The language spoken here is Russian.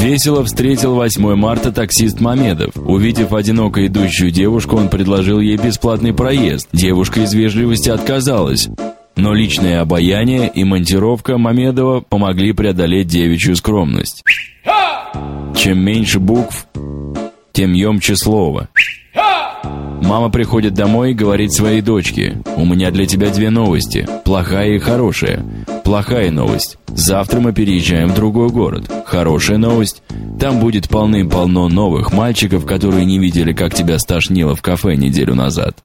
Весело встретил 8 марта таксист Мамедов. Увидев одиноко идущую девушку, он предложил ей бесплатный проезд. Девушка из вежливости отказалась. Но личное обаяние и монтировка Мамедова помогли преодолеть девичью скромность. Чем меньше букв, тем емче слово. Мама приходит домой и говорит своей дочке, «У меня для тебя две новости, плохая и хорошая. Плохая новость. Завтра мы переезжаем в другой город. Хорошая новость. Там будет полным-полно новых мальчиков, которые не видели, как тебя стошнило в кафе неделю назад.